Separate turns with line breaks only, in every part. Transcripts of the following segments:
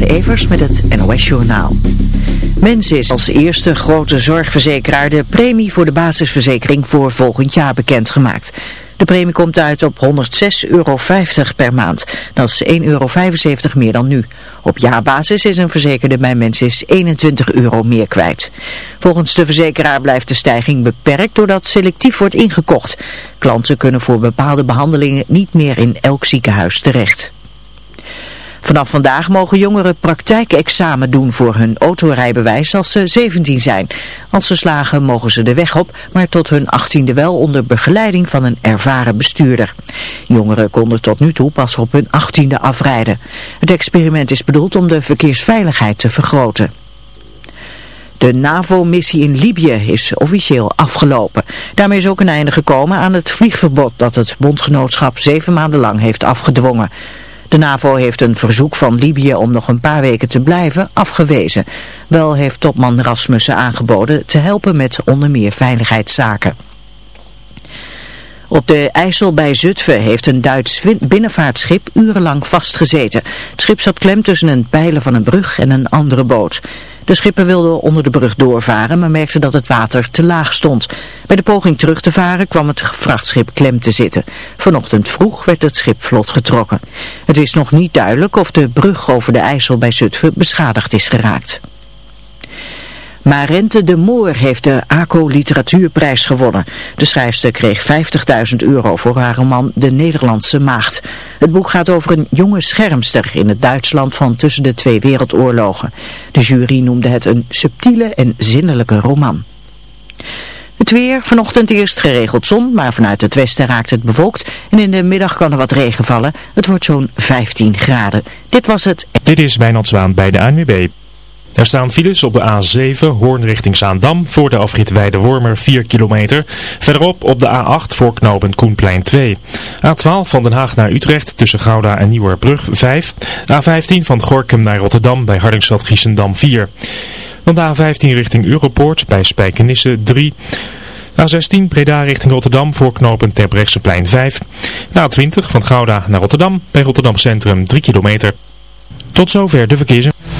Evers met het NOS Journaal. Mens is als eerste grote zorgverzekeraar de premie voor de basisverzekering voor volgend jaar bekendgemaakt. De premie komt uit op 106,50 euro per maand. Dat is 1,75 euro meer dan nu. Op jaarbasis is een verzekerde bij Mensis 21 euro meer kwijt. Volgens de verzekeraar blijft de stijging beperkt doordat selectief wordt ingekocht. Klanten kunnen voor bepaalde behandelingen niet meer in elk ziekenhuis terecht. Vanaf vandaag mogen jongeren praktijkexamen doen voor hun autorijbewijs als ze 17 zijn. Als ze slagen mogen ze de weg op, maar tot hun 18e wel onder begeleiding van een ervaren bestuurder. Jongeren konden tot nu toe pas op hun 18e afrijden. Het experiment is bedoeld om de verkeersveiligheid te vergroten. De NAVO-missie in Libië is officieel afgelopen. Daarmee is ook een einde gekomen aan het vliegverbod dat het bondgenootschap zeven maanden lang heeft afgedwongen. De NAVO heeft een verzoek van Libië om nog een paar weken te blijven afgewezen. Wel heeft topman Rasmussen aangeboden te helpen met onder meer veiligheidszaken. Op de IJssel bij Zutphen heeft een Duits binnenvaartschip urenlang vastgezeten. Het schip zat klem tussen een pijlen van een brug en een andere boot. De schipper wilden onder de brug doorvaren, maar merkten dat het water te laag stond. Bij de poging terug te varen kwam het vrachtschip klem te zitten. Vanochtend vroeg werd het schip vlot getrokken. Het is nog niet duidelijk of de brug over de IJssel bij Zutphen beschadigd is geraakt. Marente de Moor heeft de ACO Literatuurprijs gewonnen. De schrijfster kreeg 50.000 euro voor haar roman De Nederlandse Maagd. Het boek gaat over een jonge schermster in het Duitsland van tussen de twee wereldoorlogen. De jury noemde het een subtiele en zinnelijke roman. Het weer, vanochtend eerst geregeld zon, maar vanuit het westen raakt het bewolkt. En in de middag kan er wat regen vallen. Het wordt zo'n 15 graden. Dit was het.
Dit is Wijnand Zwaan bij de ANWB. Er staan files op de A7, Hoorn richting Zaandam, voor de afrit Weide-Wormer 4 kilometer. Verderop op de A8 voor knooppunt Koenplein 2. A12 van Den Haag naar Utrecht tussen Gouda en Nieuwerbrug 5. A15 van Gorkum naar Rotterdam bij Hardingsveld-Giessendam 4. Dan de A15 richting Europoort bij Spijkenisse 3. A16 Breda richting Rotterdam voor knooppunt Terbrechtseplein 5. A20 van Gouda naar Rotterdam bij Rotterdam Centrum 3 kilometer. Tot zover de verkeers.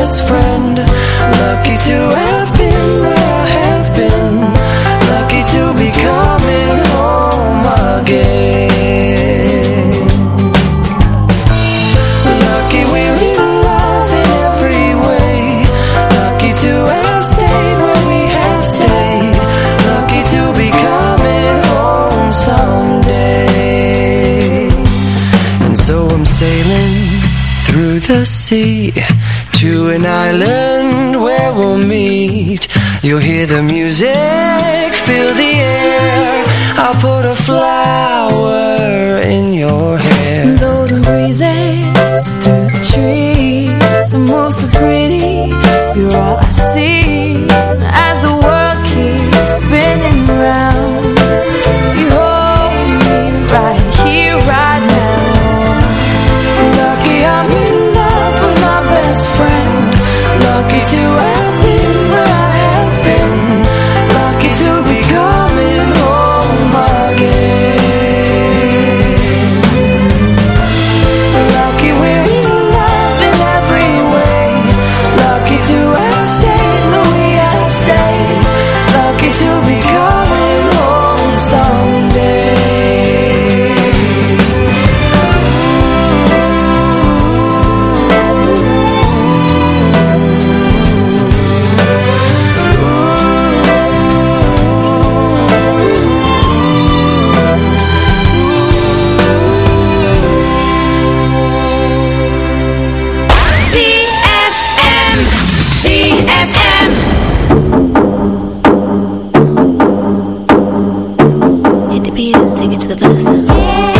best friend feet You'll hear the music, feel the air. I'll put a
fly take it to the past now.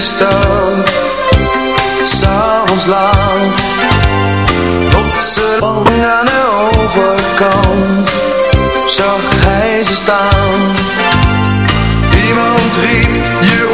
stad, s'avonds laat, botsen aan de overkant, zag hij ze staan. Iemand riep, je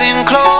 pressing close.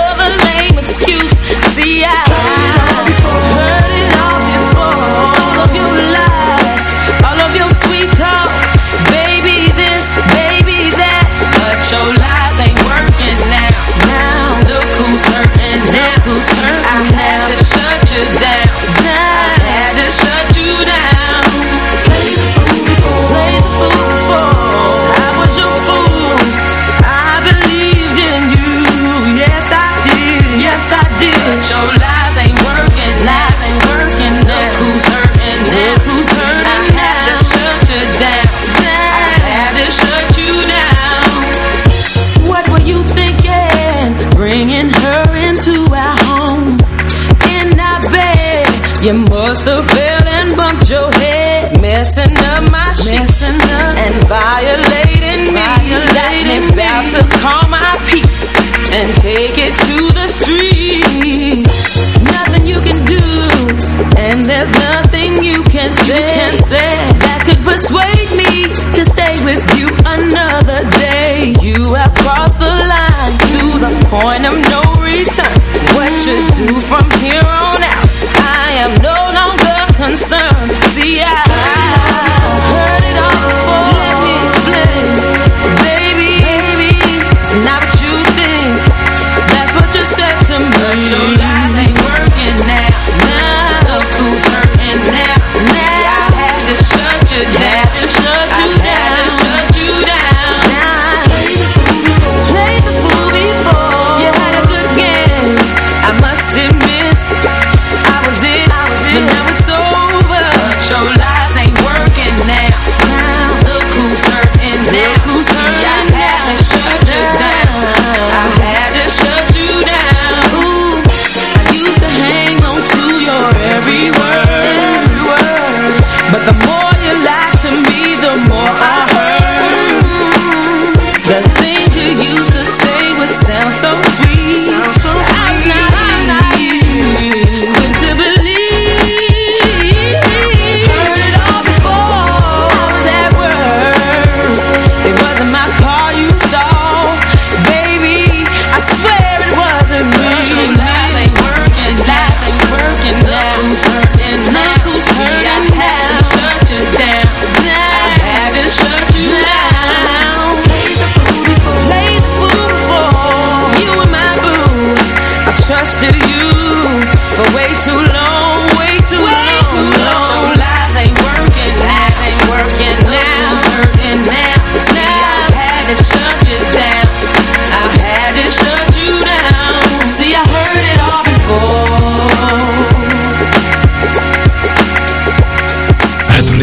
nothing you can say, you can say that could persuade me to stay with you another day. You have crossed the line to the point of no return. What you do from here on out, I am no longer concerned. See, I, heard it all before. Let me explain, baby. baby it's not what you think. That's what you said to me.